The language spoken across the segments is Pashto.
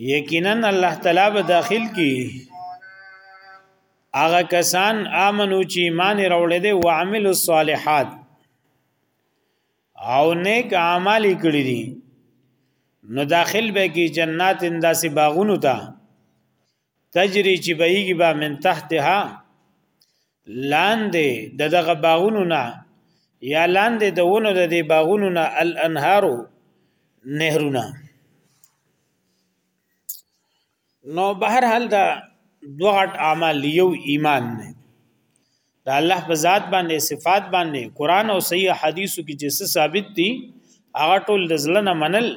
یقینا الله تعالی به داخل کی هغه کسان امنو چې ایمان راوړل دي او عمل الصالحات او نیک اعمال کړی دي نو داخل به کی جنات انداسې باغونو ته تجری چې بهیږي با من تحتها لاندې د دغه باغونو نه یا لاندې د ونو د دې باغونو نه الانهارو نهرونه نو بهر حال دا دوه اعمال یو ایمان نه د الله په ذات باندې صفات باندې قران او صحیح حدیثو کې چې ثابت دي هغه ټول د ځل نه منل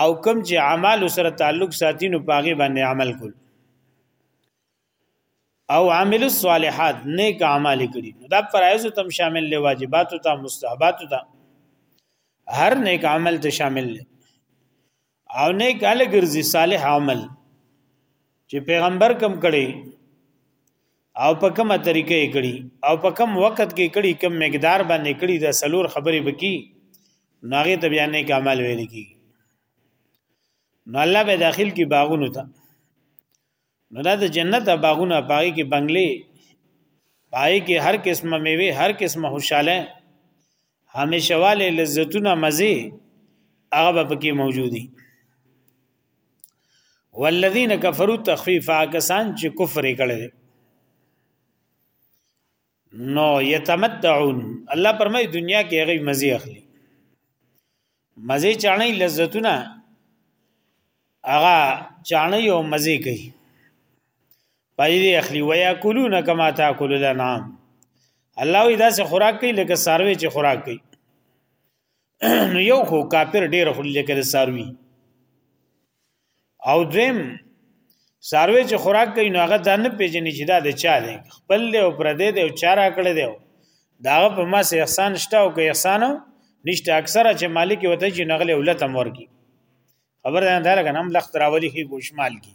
او کم چې اعمال سره تعلق ساتي نو پاغي باندې عمل کول او عامل الصالحات نیک اعمال کړي دا فرایض تم شامل له واجبات او مستحبات ته هر نیک عمل ته شامل له او نه کال ګرځي صالح عمل چې پیغمبر کم کړي او په کومه طریقې کړي او په کوم وخت کې کړي کوم مقدار باندې کړي دا سلور خبرې بکی ناغه ته بیان نه کمال ویل کی نو الله به داخل کی باغونو ته نو دا د جنت باغونه پای کې بنگلې پای کې هر قسمه میوه هر قسمه خوشاله همیشه والے لذتونه مزه هغه به کې موجودي والذین کفروا تخفیفا کسان چې کفر کړي نو یتمتعون الله پرمای دنیا کې هغه مزي اخلي مزي چاڼي لذتونه هغه چاڼي او مزي کوي پایدې اخلي ویا کولون کما تاکل الانعام الله وی دا سه خوراک کوي لکه ساروي چې خوراک کوي نو یو خو کافر ډیر خو لکه ساروي او دویم ساروی چې خوراک کوي نو هغه دا نه پیژني چې دا د چا دی خپل له او پردې دی او چارا کړی دی دا په ما سه احسان شته او که احسان نشته اکثره چې مالک وته چې نغله ولته مورګي خبر ده دا لګنم لخت راولي هي ګوشمال کی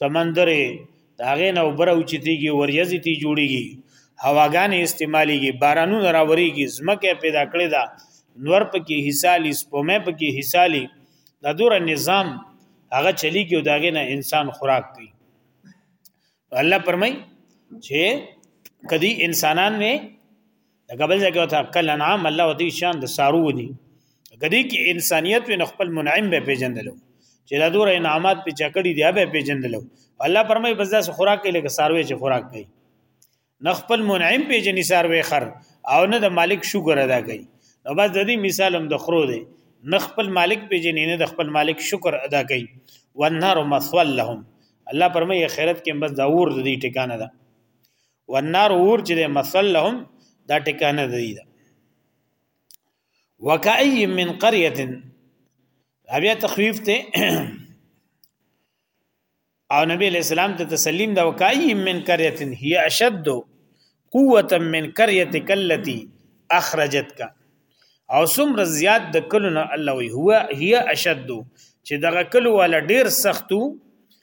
سمندرې داغه نو برو چتیږي وریځي تی جوړیږي هواګانې استعماليږي بارانونه راوريږي زمکه پیدا کړې ده نور پکې حصالي سپومه پکې حصالي دا دور نظام هغه چلی کې داغه نه انسان خوراک کوي الله پرمای چې کدی انسانان نه دا قبل ځای کې وته کل انعام الله او دې شان د سارو دي کدی کې انسانيت وي خپل منعم به پیژندلو چې دا دور انعامات په چکړی دی به پیژندلو الله پرمای بس داس خوراک کې لکه ساروي چې خوراک کوي نه خپل منعم پیژني ساروي خر او نه د مالک شکر ادا کوي نو بس د دې مثال هم د خرو دی نه خپل مالک پیژني نه د خپل مالک شکر ادا کوي والنار مثوال لهم الله پرمای خیرت کې بس دا اور د دې ټکانه ده والنار اور چې مثل لهم دا ټکانه دی دا وکای من قريه بیا تخفیف ته او نبی علیہ السلام ته تسلیم دا وکای من قريه هي اشد قوه من قريه کلتی اخرجت کا او څومره زیات د کلو نه الله وی هو هي اشد چې دغه کلو والا ډیر سختو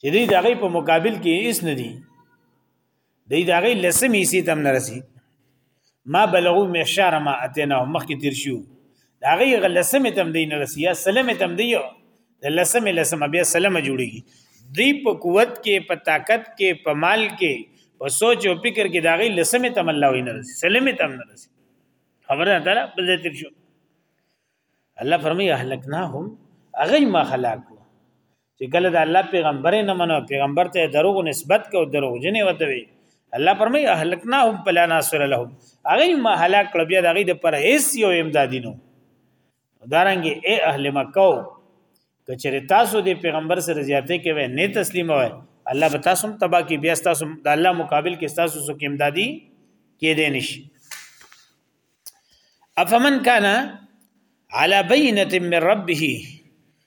چې دی د هغې په مقابل کې هیڅ نه دی دی د هغې لسم حصې ته هم نه رسي ما بلغو معشار ما اتینا مخکې تیر شو د هغې هغه لسمې ته هم دی نه رسي یا سلمې ته هم دی د لسمې لسمه بیا سلمه جوړېږي دی په قوت کې په طاقت کې په مال کې په سوچ او فکر کې د هغې لسمې ته هم الله وي نه رسي سلمې ته هم نه رسي خبره ده بل ځای تیر شو الله فرمایي اهلکناهم هغه ما خلاق چې کله د الله پیغمبر نه منو پیغمبر ته دروغ نسبت کو دروغ جنې وته وي الله پرمای اهلکنا هم بلا ناصر لهم هغه ما هلاک کړ بیا دغه د پر هیڅ یو امدادینو دارنګ اے اهل مکه کچره تاسو د پیغمبر سره زیاتې کوي نه تسلیم وای الله به تاسو تبا کی بیا تاسو د الله مقابل کې تاسو سو کې امدادي کې دې نشي افمن کان علی بینه من ربه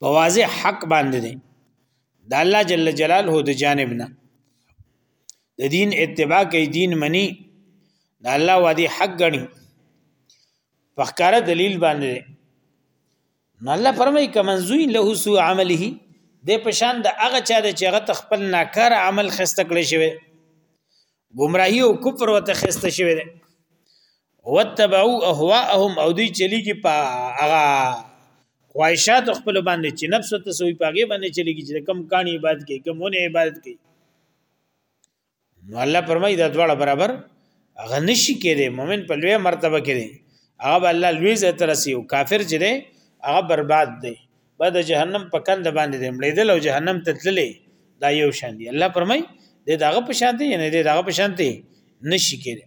په واضح حق باندې دي د الله جل جلاله د جانب نه د دین اتباع کوي دین منی د الله وادي حق غني په ښکار دلیل باندې نو الله فرمای کمنزوی له سو عمله د پشان د هغه چا د چغه خپل ناکار عمل خسته کړی شوی گمراهی او کفر وته خسته شوی دی وتبعوا اهواهم او دی چلیږي په هغه خواهشات خپل باندې چې نفس ته سوی پاګې باندې چلیږي چې کم کانی عبادت کوي کم ونه عبادت کوي نو الله فرمایي دا دواړه برابر هغه نشي کېده مؤمن په لوی مرتبه کې دی هغه الله لوی زه ترسي او کافر چې دی هغه برباد دی به د جهنم په کند باندې د مړېدل او جهنم ته تللی دا یو شان دی الله پرمای د داغه په شان دی یعنی د داغه په شان دی نشي کېږي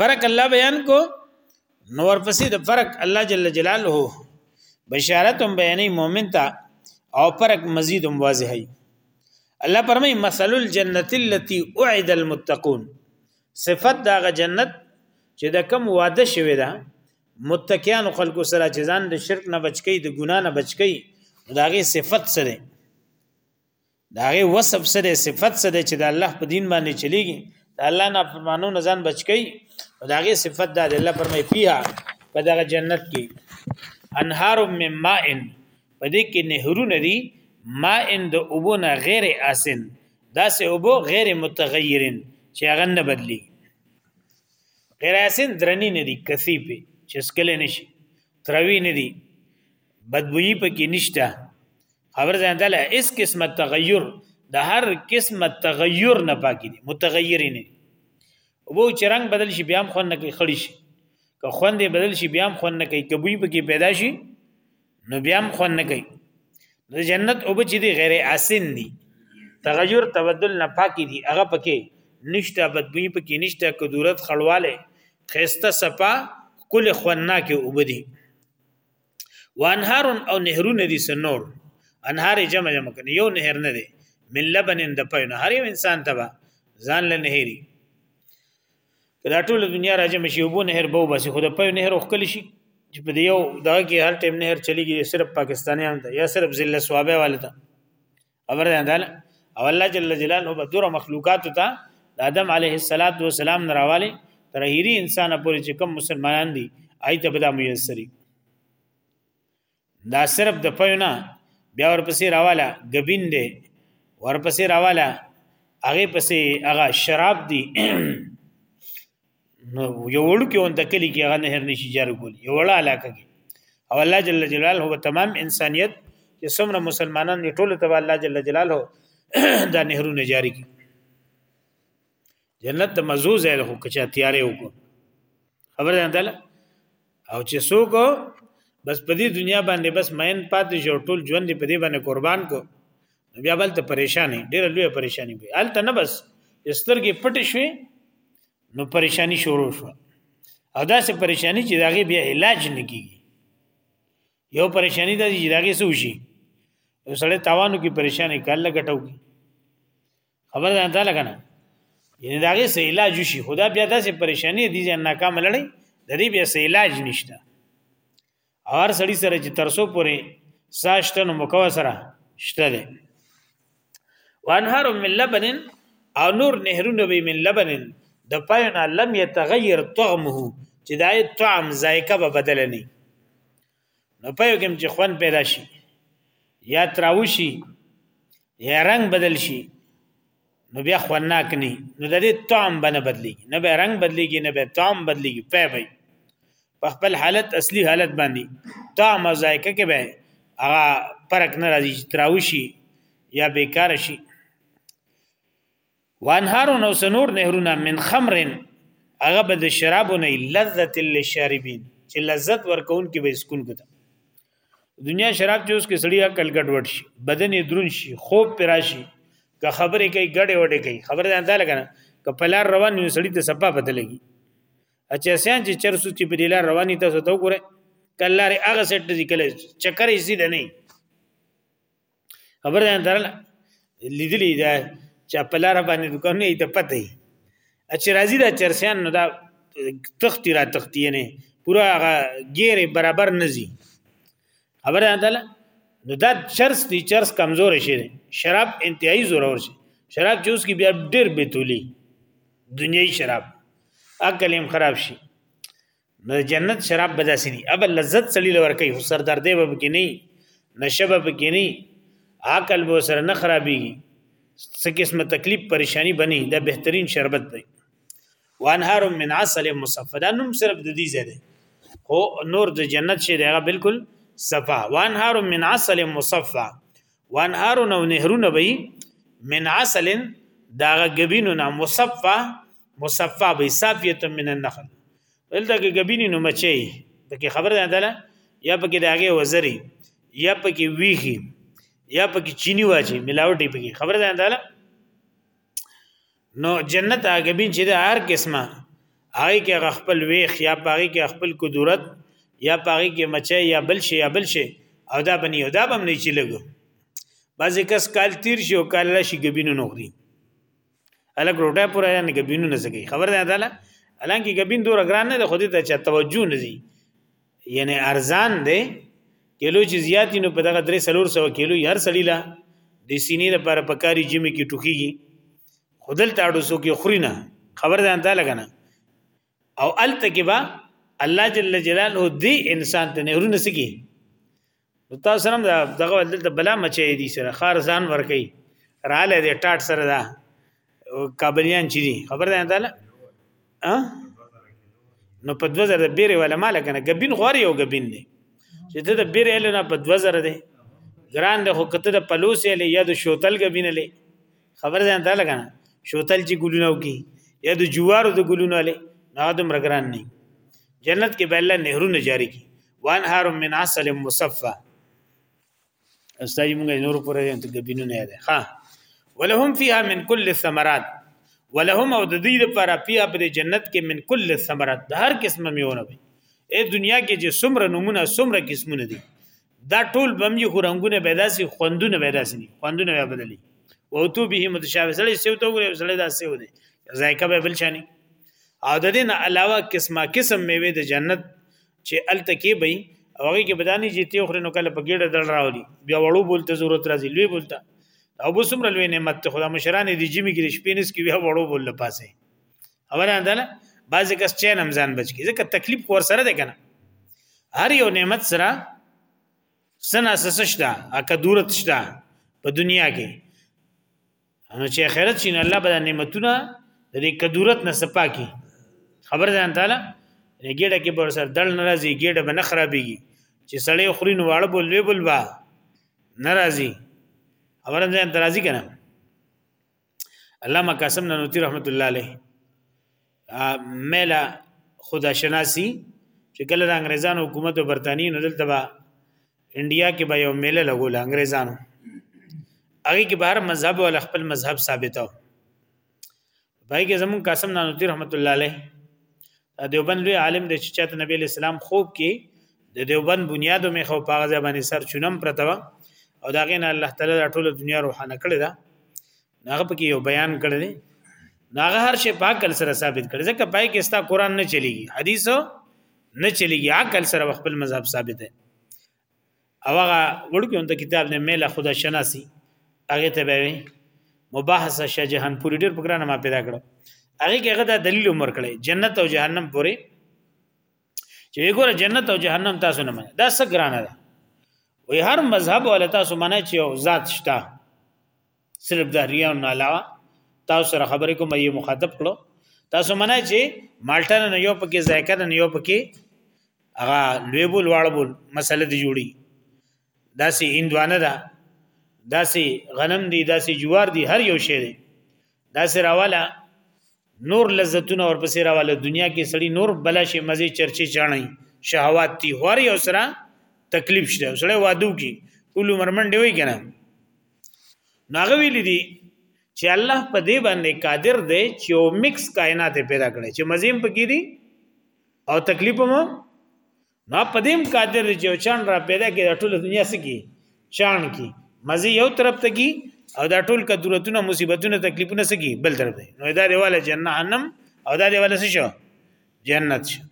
فرق الله بیان کو نور پسې د فرق الله جل جلاله بشارت هم بیانې مؤمن ته او فرق مزید هم واضح دی الله پرمای مثل الجنه التي وعد المتقون صفت داغه جنت چې د کم وعده شوی ده متکیان خلکو سره چې ځان د شرک نه بچکی د ګنا نه بچکی داغه صفت سره داغه وصف سره صفت سره چې د الله په دین باندې چلیږي د الله نه فرمانو نه ځان بچکی داغه صفت د الله فرمای فيها په دغه جنت کې انهار من ماء په دې کې نهرونه دي ماء د اوبونه غیر اسن دا سه اوبو غیر متغیرن چې هغه نه بدلی قراسن درنی نه دي کثیفه چې سکل نشي تروی نه دي بدبوئی پکې نشته خبر ځان ته له اس قسمه تغیر د هر قسمه تغیر نه پاکي دي متغیرین دي وو چې رنگ بدل شي بیا هم خون نه کوي خړی شي که خوندې بدل شي بیا هم خون نه کوي کبوی پکې پیدا شي نو بیا هم خوند نه کوي د جنت او بچی دی غیر اسن دي تغیر تبدل نه پاکي دي هغه پکې نشته بدبوی پکې نشته کدورت خړواله خيسته صفا کل خونا کې وبدي وانهار او نهرونه دي سنور انهار جمع جمع کنه یو نهر نه دي من لبن د پينه هر یو انسان تبا ځان له نهري کله ټول دنیا راځي مشي وبو نهر بو بس خو د پي نهر وکل شي چې په یو دا کې هر ټیم نهر چلیږي صرف پاکستانیان ته یا صرف ضلع سوابه والته خبر ده انداله او الله جل جلاله به دور مخلوقات ته د آدم علیه الصلاۃ والسلام نراواله تر هیری انسان پورې چې کم مسلمانان دي آی ته بدا میسری دا صرف د پيو نه بیا ورپسې راواله غبین دی ورپسې راواله هغه پسې هغه شراب دی نو یو وړو کې اون تکلی کې هغه نهر نشي جار کول یو وړه علاقه کې او الله جل جلاله هو تمام انسانیت چې څومره مسلمانان ټول ته الله جل جلاله دا نهرونه جاری کی جنت د مزو ځای خو کچا تیارې وکړو خبر ده اندل او چې څوک بس په دې دنیا باندې بس مین پاتې شو ټول ژوند په دې باندې قربان کو بیا بل ته پریشانی ډېر لوی پریشانی وي الته نه بس سترګې پټ شوي نو پریشانی شروع شو او دا سه پریشانی چې داغه بیا علاج نه کیږي یو پریشانی د دې داغه سوشي سړی تاوانو کې پریشانی کله ګټو کی خبر ده انده لګنه یعنی دا غي سه علاج شي خدا بیا داسې پریشانی دي چې ناکام لړی د دې بیا سه علاج نشته اور سړی سره چې ترسو پورې ساشته نو مکو سره شته ده وانهار من لبن او نور نهرونه به من لبن د پاینا لم يتغير طعمه چې دای طعم ذایقه به بدل نه نو په یو کې چې خوند پیدا شي یا تراو شي یا رنگ بدل شي نو بیا خوناک نه نو د دې طعم بنه بدليږي نه به رنگ بدليږي نه به طعم بدليږي په وي په خپل حالت اصلي حالت باندې طعم او ذایقه کې به هغه فرق نه راځي تراوشي یا بیکار شي وانهار نو سنور نهرونه من خمر هغه به د شرابو نه لذت للشاربین چې لذت ورکون کې به سکون کوته دنیا شراب جوس کې سړی عقل ګډوډ شي بدن یې درون شي خوب پراشي که خبرې کوي ګډې وډې کوي خبرې ځان ته لګنه که پلار روان یو سړی ته صفه پته لګي اچھا سیان چې چرسو چې په دې لار رواني تاسو ته وګوره کله لري هغه سټ دي کله چکرې سي ده نه خبر ده درنه لیدلی دا چې په لار باندې دکان نه ته پته ای چې راځي دا چرسیان نو دا تختی را تختی نه پورا هغه غیر برابر نزي خبر ده نو دا چرس دی چرس کمزور شي شراب انتهایی ضرور شي شراب جوس کی بیا ډیر بتولی دنیوي شراب عقل هم خراب شي نو جنت شراب به داسې دي اب لذت سړی لور کوي خو سر دردې به کې نه نشه به کې نه عقل به سره نه خرابېږي څه قسمه تکلیف پریشانی بني دا بهترین شربت دی وانهار من عسل مصفى دا نوم صرف د دې زده خو نور د جنت شي دا بالکل صفا وانهار من عسل مصفى وانهار نو نهرونه به من عسل دا غبینو نه مصفا مصفا به صافیه من النخل دلته کې غبینی نو مچي دغه خبره ده له یا پکې داګه وزري یا پکې ویخي یا پکې چینی واچي ملاوټي پکې خبره ده له نو جنت هغه بین چې د هر قسمه هغه کې خپل ویخ یا پاغي کې خپل قدرت یا پاغي کې مچي یا بل شي یا بل شي او دا بنی او دا بم نه چي لګو بعضی کس کال تیر شي او کال لا شي غبینو نوخري الګ روټه پورا نه غبینو نه سکی خبر ده تعالی الان کې غبین دور اگران نه خو دې ته چا توجه نه دي یعنی ارزان دی کیلو چې زیاتی نو په دغه 300 کیلو هر سړی لا د سینې لپاره پکاري جمی کې ټوکیږي خودل تاړو سو کې خورینه خبر ده تعالی کنه او التکبا الله جل جلاله دی انسان ته نهرونه سکی تاسو سره دغه دلته بلا مچې دي سره خار ځان ور کوي رااله دې ټاټ سره دا کابلیان چي دي خبر ده تعالی ا نو په 2000 بیره ولا مال کنه غبین غوري او غبین دي چې ته د بیره له نه په 2000 دي ګران ده خو کته د پلوس له یا د شوتل غبین له خبر ده تعالی کنه شوتل چې ګلونه وکي یا د جوارو د ګلونه له نادم رګران نه جنت کې بل نهرونه جاری کی وانهار من عسل مصفى استاد موږ نور پورې ته غبینو نه ده ها ولهم فيها من كل الثمرات ولهم او د دې لپاره فيها په جنت کې من كل الثمرات د هر قسمه میونه وي اے دنیا کې چې څومره نمونه څومره قسمونه دي دا ټول بمجي خو رنگونه پیدا سي خوندونه پیدا سي خوندونه بیا بدلي او تو به متشابه سړی سیو ته وګوري سړی دا سیو دی ذایقه به بل شانی او د دې نه علاوه قسمه قسم میوه د جنت چې الته کې به هغه کې بدانی چې ته خورنو کله په ګډه دل راولي بیا وړو بولته ضرورت راځي لوی بولته او بو سمره لوی نعمت ته خدا مشران دي جمی کې شپینس کې بیا وړو بول پاسه اوبه نه ده بعضی کس چین هم ځان بچ کی ځکه تکلیف کور سره ده کنه هر یو نعمت سره سنا سسشتا اکه دورت شتا په دنیا کې نو چې اخرت شین الله به نعمتونه د دې کدورت نه سپاکي خبر ده ان تعالی ګډه کې پر سر دل ناراضي ګډه به نه خرابيږي چې سړی خوري نو واړه بول وی بول با ناراضي اورن ځان درازي کنه علامه قاسم ننوتی رحمت الله علیه مله خدا شناسی چې کله د انګريزانو حکومت او برتانی نه دلته با انډیا کې به یو مله لګول انګريزانو هغه کې بهر مذهب او خپل مذهب ثابتو پای کې زمون قاسم نانوتی رحمت الله علیه دیوبند لوی عالم د چچات نبی اسلام خوب کې د دیوبند بنیاد مې خو پاغه ځبانې سر چونم پرتاوه او دا غین الله تعالی ټول دنیا روحانه کړی دا هغه پکې یو بیان کړی دی هغه هر شی په عقل سره ثابت کړي ځکه پای کې ستا قران نه چلیږي حدیث نه چلیږي عقل سره خپل مذهب ثابت دی او هغه وړکه د کتاب نه میله خدا شناسی هغه ته به مباحثه شه جهان پوری ډیر پګرانه ما پیدا کړو هغه کې هغه د دلیل عمر کړي جنت او جهنم پوری چې وګوره جنت او جهنم تاسو نه منه دا څه ګرانه ده وی هر مذهب ولتا سو منه چې ذات شته صرف دهریه او نالاوه تاسو سره خبرې کوم یې مخاطب کړو تاسو منه چې مالټا نه یو پکې ذایقه نه یو پکې هغه لوی بول واړ بول مسله دی جوړي داسې هندوانه ده داسې غنم دی داسې جوار دی هر یو شی دی داسې راواله نور لذتونه ورپسې راواله دنیا کې سړی نور بلا شي مزه چرچی چاڼي شهوات تی هر یو سره تکلیف شته سړی وادو کې ټول مرمن دی وی کنه ناغه ویل دي چې الله په دې باندې قادر دی چې او مکس کائنات پیدا کړي چې مزیم پکې دي او تکلیف مو نو په دې قادر چې یو چان را پیدا کړي د ټول دنیا سکی چان کی مزه یو طرف ته کی او دا ټول کدورتونه مصیبتونه تکلیفونه سکی بل طرف ته نو دا دیواله جهنم او دا دیواله څه شو جنت شو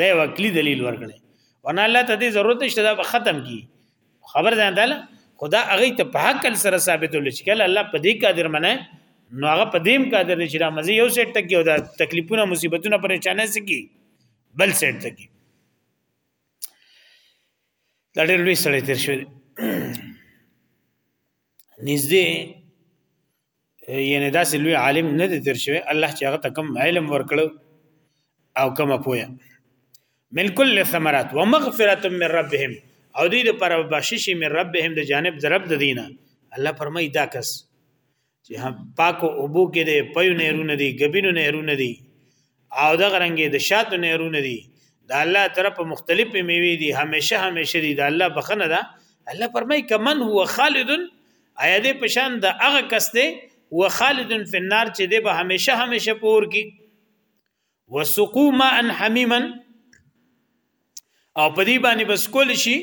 دا یو عقلی دلیل ورکړي ونه الله ته دې ضرورت نشته دا ختم کی خبر ځان داله خدا هغه ته په حق سره ثابتول چې کله الله په دې قادر منه نو هغه په دې قادر چې را مزه یو سیټ تک یو دا تکلیفونه مصیبتونه پریشانه سکی بل سیټ ته کی دا ډېر لوی سړی تیر شوی نږدې یعنی داسې لوی عالم نه دی تیر شوی الله چې هغه ته کم علم ورکړو او کم پوهه من کل ثمرات ومغفرة من ربهم او دې لپاره بخشش من ربهم د جانب د رب د دینه الله فرمای دا کس چې پاکو اوبو کې د پيو نهرونه دي ګبینو نهرونه دي او د غرنګې د شاتو نهرونه دي د الله طرف مختلف میوي دي همیشه همیشه دي د الله بخنه ده الله پرمای کمن هو خالد ایا دې پشان د هغه کس دی هو خالد فی النار چې دې به همیشه همیشه پور کی وسقو ماء حمیما او په دې باندې بس کول شي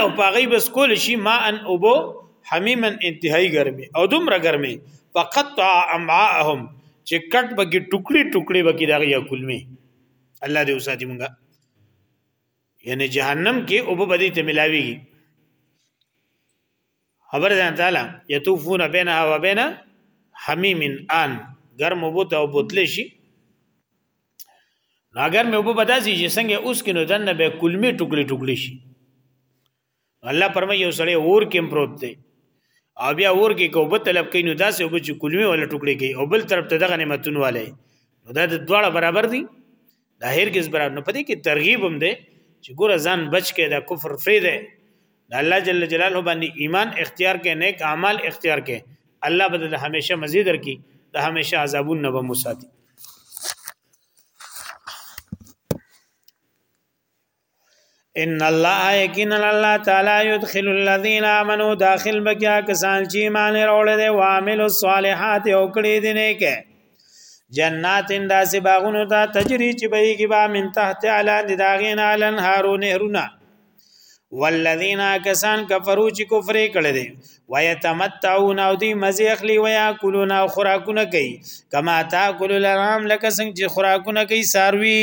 او په غي بس کول شي ما ان اوبو حمیما انتهایی ګرمي او دومره ګرمي فقط امعاءهم چې کټ بګي ټوکړي ټوکړي بګي دا یا کلمي الله دې وساتي مونږه یعنی جهنم کې اوبو بدی ته ملاويږي خبر ځان تعالی یتوفون بینها و بین حمیم ان ګرم وبو ته بوتل شي نو اگر مې وبو بداسي چې څنګه اوس کې نو دنه به کلمې ټوکلي ټوکلي شي الله پرمه یو سړی اور کې پروت دی او بیا اور کې کو به طلب کین نو داسې وبو چې کلمې ولا ټوکلي کوي او بل طرف ته دغه نعمتونه والي نو دا د دواړه برابر دي دا هرگز برابر نه پدې کې ترغیب هم دی چې ګور ځان بچ کې دا کفر فری دی دا الله جل جلاله باندې ایمان اختیار کې نیک اعمال اختیار کې الله بدل همیشه مزید درکې دا همیشه عذابون نه به مساتی ان الله یقینا الله تعالی يدخل الذين امنوا داخل بکیا کسان چې ایمان راوړل دي او عامل الصالحات او کړی دي نه کې جنات انداز باغونو ته تجری چې بهږي با من تحت اعلی د داغین علن هارو نهرونه والذین کسان کفرو چې کفر کړي دي ويتمتعون او دی مزه اخلي ويا کولون او خوراکونه کوي کما تاکل الرام لکه څنګه چې خوراکونه کوي ساروي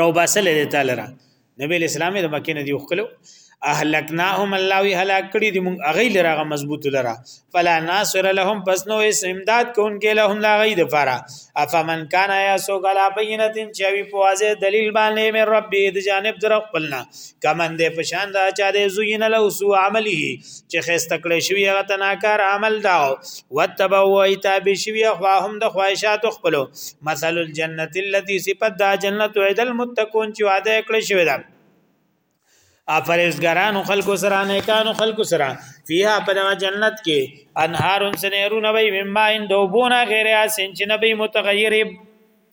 رو باسل دې تعالی را نبی اسلام د مکه نه دی وکړو اهلکناهم الله وی هلاک کړي دي موږ اغه لرغه مضبوط لره فلا ناصر لهم پس نو اس امداد کوونکې لهم لا غي د فرا افمن کان یا سو غلا بینتن چې وی په واځه دلیل باندې مې ربي د جانب در خپلنا کمن دې پشان دا چا دې زوین له سو عمله چې خسته کړی شوی هغه تناکار عمل دا وتبع و ایتاب شوی خواهم د خواهشات خپلو مثل الجنت التي صفت دا جنت عید المتقون چې وعده کړی شوی ده افرزګرانو خلکو سره نه کانو خلکو سره فيها په دغه جنت کې انهارون سنيرون وي مما ان دوبونه غیر اسن چې نبي متغیر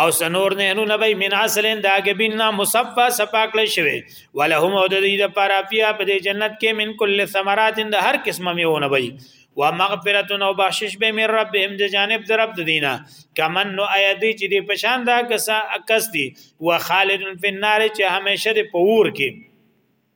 او سنور نه نو نبی من اصلن دا غبین نا مصفا صفاک لې شوی ولهم او د دې د پارا فیا په دې جنت کې من کل ثمرات د هر قسمه میو نبی و مغفرت او بخشش به من ربهم د جانب در رب دینه کمن نو ایدی چې دې پشان دا کسا کس دی و خالد فی النار چې همیشه دې پور کې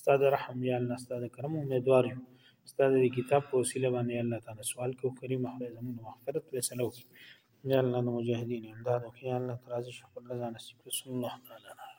ستا د رحم یا الله ستا د کرم امیدوار یو ستا د کتاب په وسیله باندې الله تعالی سوال کو کریم خدای زموږ مغفرت فیصله وکړي یا الله د مجاهدین امداد وکړي یا الله ترازی شیخ الله ځان نصیب کړي صلی الله تعالی علیه